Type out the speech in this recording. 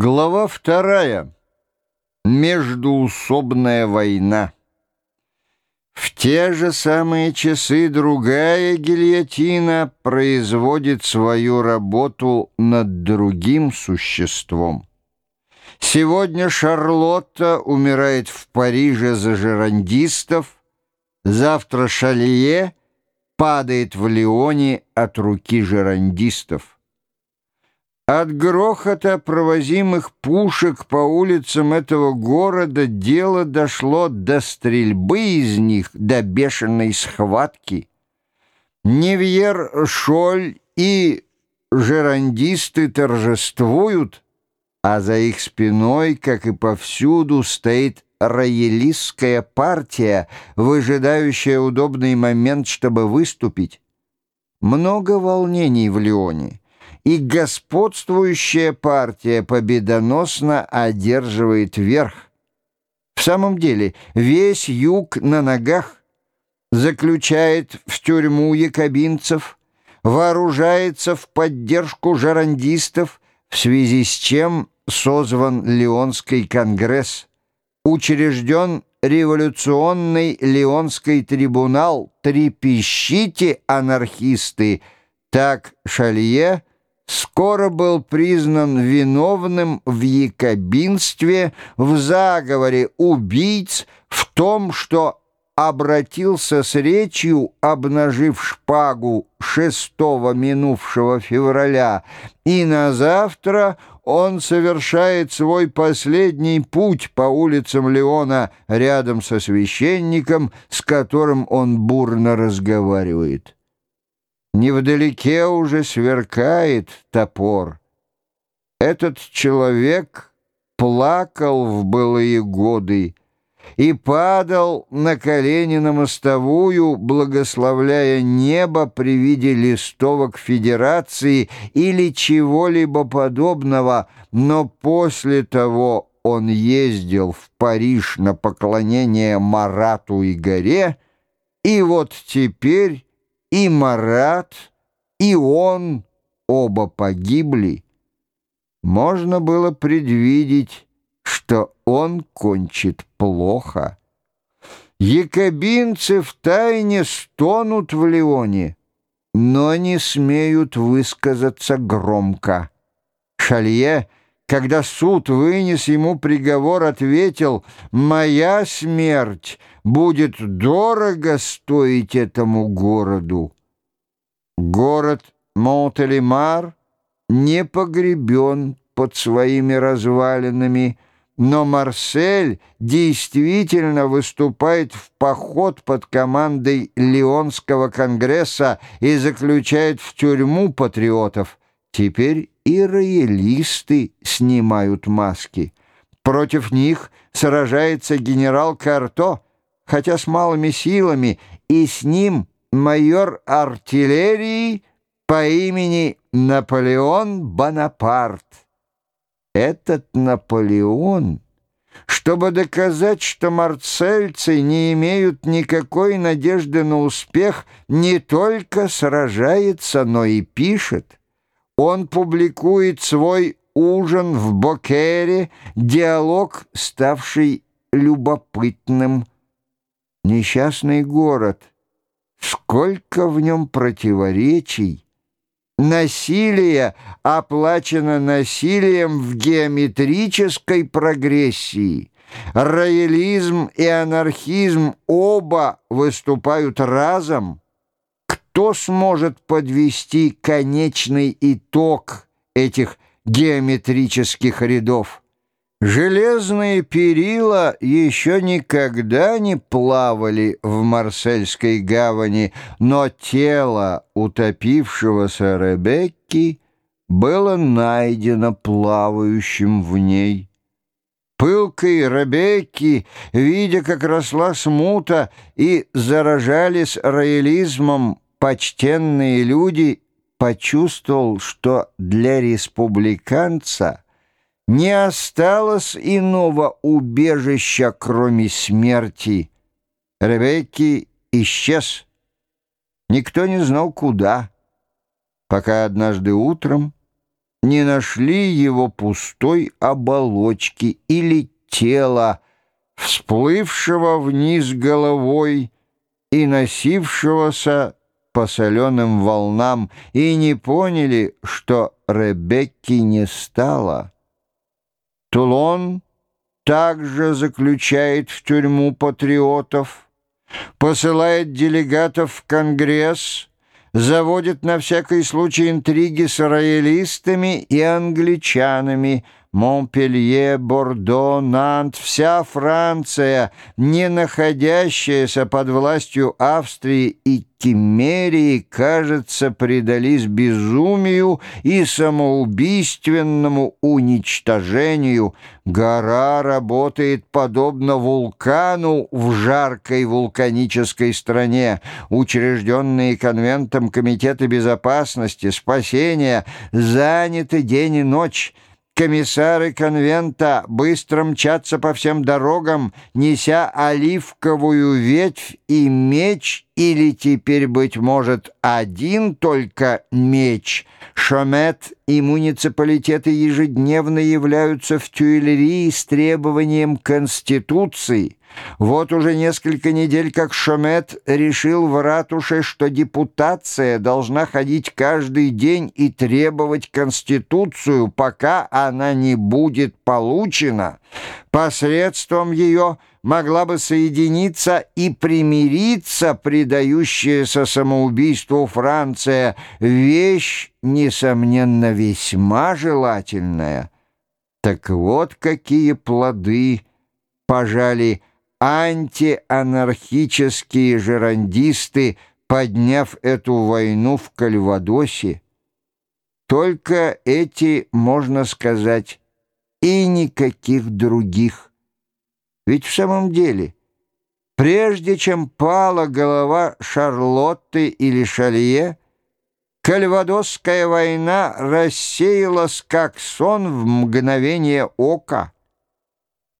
Глава вторая. Междуусобная война. В те же самые часы другая гильотина производит свою работу над другим существом. Сегодня Шарлотта умирает в Париже за жерандистов, завтра Шалье падает в Лионе от руки жерандистов. От грохота провозимых пушек по улицам этого города дело дошло до стрельбы из них, до бешеной схватки. Невьер, Шоль и жерандисты торжествуют, а за их спиной, как и повсюду, стоит роялистская партия, выжидающая удобный момент, чтобы выступить. Много волнений в Лионе и господствующая партия победоносно одерживает верх. В самом деле, весь юг на ногах заключает в тюрьму якобинцев, вооружается в поддержку жерандистов, в связи с чем созван Леонский конгресс, учрежден революционный Леонский трибунал «Трепещите, анархисты!» Так Шалье скоро был признан виновным в якобинстве, в заговоре убийц, в том, что обратился с речью, обнажив шпагу 6 минувшего февраля, и на завтра он совершает свой последний путь по улицам Леона рядом со священником, с которым он бурно разговаривает. Невдалеке уже сверкает топор. Этот человек плакал в былые годы и падал на колени на мостовую, благословляя небо при виде листовок Федерации или чего-либо подобного, но после того он ездил в Париж на поклонение Марату и горе, и вот теперь и Марат, и он оба погибли. Можно было предвидеть, что он кончит плохо. Якобинцы в тайне стонут в Леоне, но не смеют высказаться громко. Шалье, когда суд вынес ему приговор, ответил «Моя смерть будет дорого стоить этому городу. Город Монтелемар не погребен под своими развалинами, но Марсель действительно выступает в поход под командой Лионского конгресса и заключает в тюрьму патриотов. Теперь и роялисты снимают маски. Против них сражается генерал Карто — хотя с малыми силами, и с ним майор артиллерии по имени Наполеон Бонапарт. Этот Наполеон, чтобы доказать, что марцельцы не имеют никакой надежды на успех, не только сражается, но и пишет. Он публикует свой ужин в Бокере, диалог, ставший любопытным, Несчастный город. Сколько в нем противоречий. Насилие оплачено насилием в геометрической прогрессии. Роялизм и анархизм оба выступают разом. Кто сможет подвести конечный итог этих геометрических рядов? Железные перила еще никогда не плавали в Марсельской гавани, но тело утопившегося Ребекки было найдено плавающим в ней. Пылкой Ребекки, видя, как росла смута и заражались роялизмом почтенные люди, почувствовал, что для республиканца — не осталось иного убежища, кроме смерти. Ребекки исчез. Никто не знал, куда, пока однажды утром не нашли его пустой оболочки или тела, всплывшего вниз головой и носившегося по соленым волнам, и не поняли, что Ребекки не стало. Тулон также заключает в тюрьму патриотов, посылает делегатов в Конгресс, заводит на всякий случай интриги с роялистами и англичанами – Монпелье, Бордо, Нант, вся Франция, не находящаяся под властью Австрии и Киммерии, кажется, предались безумию и самоубийственному уничтожению. Гора работает подобно вулкану в жаркой вулканической стране. Учрежденные конвентом комитеты безопасности, спасения заняты день и ночь. Комиссары конвента быстро мчатся по всем дорогам, неся оливковую ветвь и меч, или теперь, быть может, один только меч. Шомет и муниципалитеты ежедневно являются в Тюильрии с требованием Конституции. Вот уже несколько недель, как Шомет решил в ратуше, что депутация должна ходить каждый день и требовать Конституцию, пока она не будет получена. Посредством ее могла бы соединиться и примириться предающаяся самоубийству Франция, вещь, несомненно, весьма желательная. Так вот какие плоды пожали антианархические жерандисты, подняв эту войну в Кальвадосе. Только эти, можно сказать, и никаких других. Ведь в самом деле, прежде чем пала голова Шарлотты или Шалье, Кальвадосская война рассеялась как сон в мгновение ока —